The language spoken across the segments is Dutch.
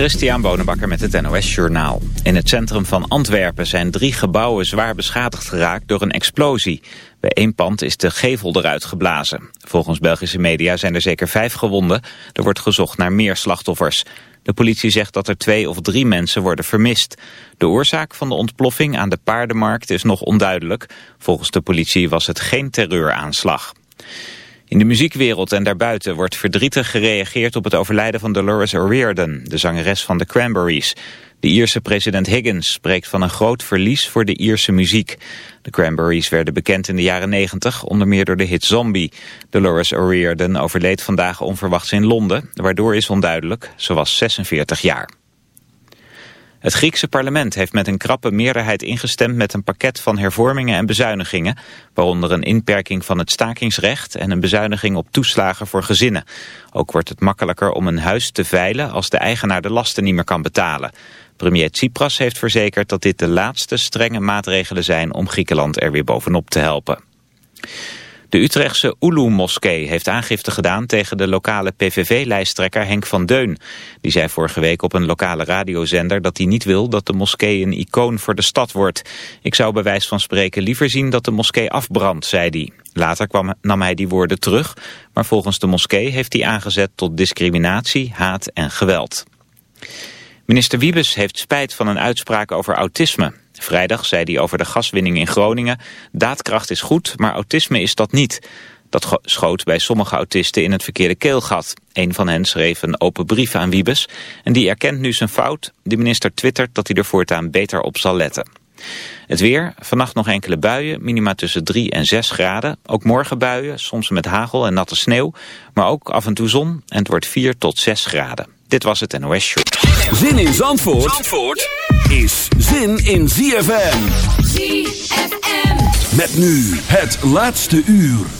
Christian Bonenbakker met het NOS Journaal. In het centrum van Antwerpen zijn drie gebouwen zwaar beschadigd geraakt door een explosie. Bij één pand is de gevel eruit geblazen. Volgens Belgische media zijn er zeker vijf gewonden. Er wordt gezocht naar meer slachtoffers. De politie zegt dat er twee of drie mensen worden vermist. De oorzaak van de ontploffing aan de paardenmarkt is nog onduidelijk. Volgens de politie was het geen terreuraanslag. In de muziekwereld en daarbuiten wordt verdrietig gereageerd op het overlijden van Dolores O'Riordan, de zangeres van de Cranberries. De Ierse president Higgins spreekt van een groot verlies voor de Ierse muziek. De Cranberries werden bekend in de jaren 90, onder meer door de hit Zombie. Dolores O'Riordan overleed vandaag onverwachts in Londen, waardoor is onduidelijk. Ze was 46 jaar. Het Griekse parlement heeft met een krappe meerderheid ingestemd met een pakket van hervormingen en bezuinigingen, waaronder een inperking van het stakingsrecht en een bezuiniging op toeslagen voor gezinnen. Ook wordt het makkelijker om een huis te veilen als de eigenaar de lasten niet meer kan betalen. Premier Tsipras heeft verzekerd dat dit de laatste strenge maatregelen zijn om Griekenland er weer bovenop te helpen. De Utrechtse Ulu-moskee heeft aangifte gedaan tegen de lokale PVV-lijsttrekker Henk van Deun. Die zei vorige week op een lokale radiozender dat hij niet wil dat de moskee een icoon voor de stad wordt. Ik zou bij wijze van spreken liever zien dat de moskee afbrandt, zei hij. Later kwam, nam hij die woorden terug, maar volgens de moskee heeft hij aangezet tot discriminatie, haat en geweld. Minister Wiebes heeft spijt van een uitspraak over autisme. Vrijdag zei hij over de gaswinning in Groningen... daadkracht is goed, maar autisme is dat niet. Dat schoot bij sommige autisten in het verkeerde keelgat. Een van hen schreef een open brief aan Wiebes... en die erkent nu zijn fout. De minister twittert dat hij er voortaan beter op zal letten. Het weer, vannacht nog enkele buien, minima tussen 3 en 6 graden. Ook morgen buien, soms met hagel en natte sneeuw. Maar ook af en toe zon en het wordt 4 tot 6 graden. Dit was het NOS Show. Zin in Zandvoort, Zandvoort is zin in ZFM. ZFM. Met nu het laatste uur.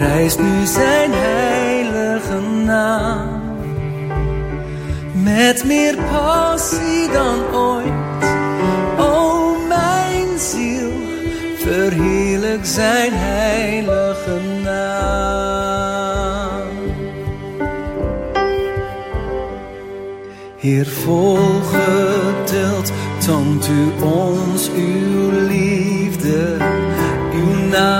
Prijs nu zijn heilige naam. Met meer passie dan ooit, o mijn ziel. Verheerlijk zijn heilige naam. Heer, volgeduld toont u ons uw liefde. Uw naam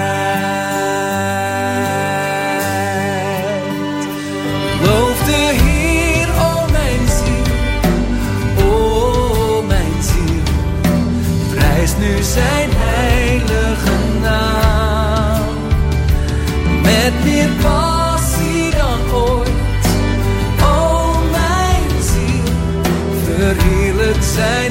Zijn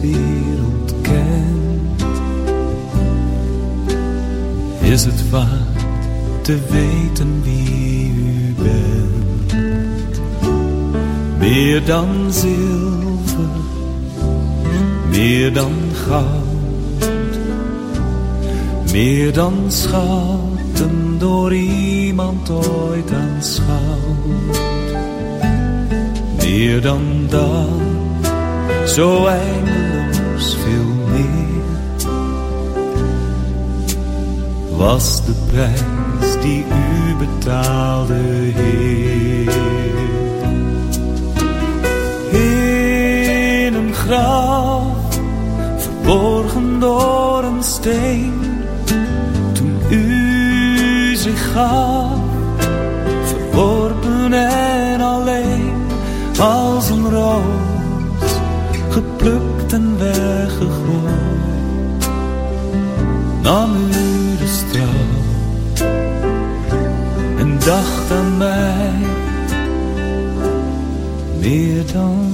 wereld kent. Is het waard te weten wie u bent? Meer dan zilver, meer dan goud, meer dan schatten door iemand ooit aanschouwd. Meer dan dat zo eindeloos veel meer. Was de prijs die u betaalde, Heer. In een graf, verborgen door een steen, toen u zich gaf, verworpen en alleen als een roos geplukt en weggegooid, nam u de straf en dacht aan mij. Meer dan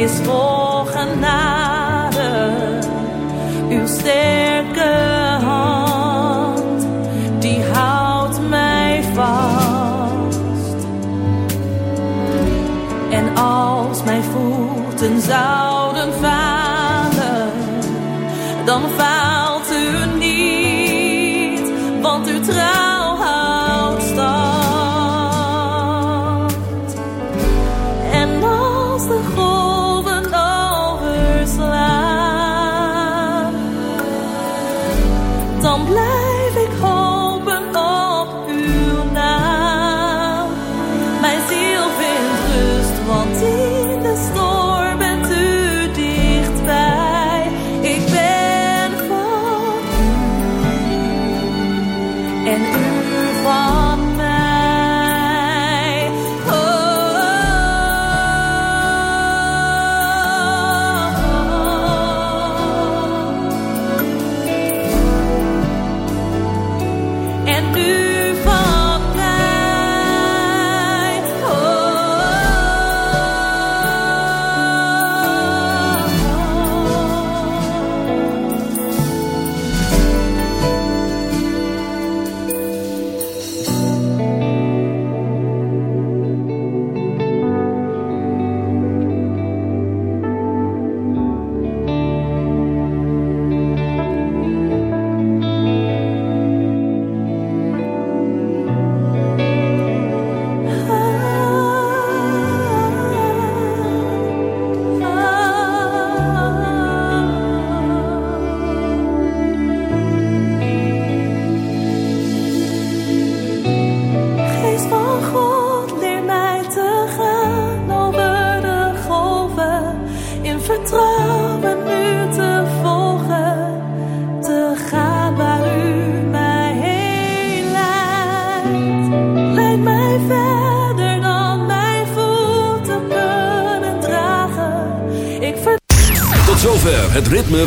is vol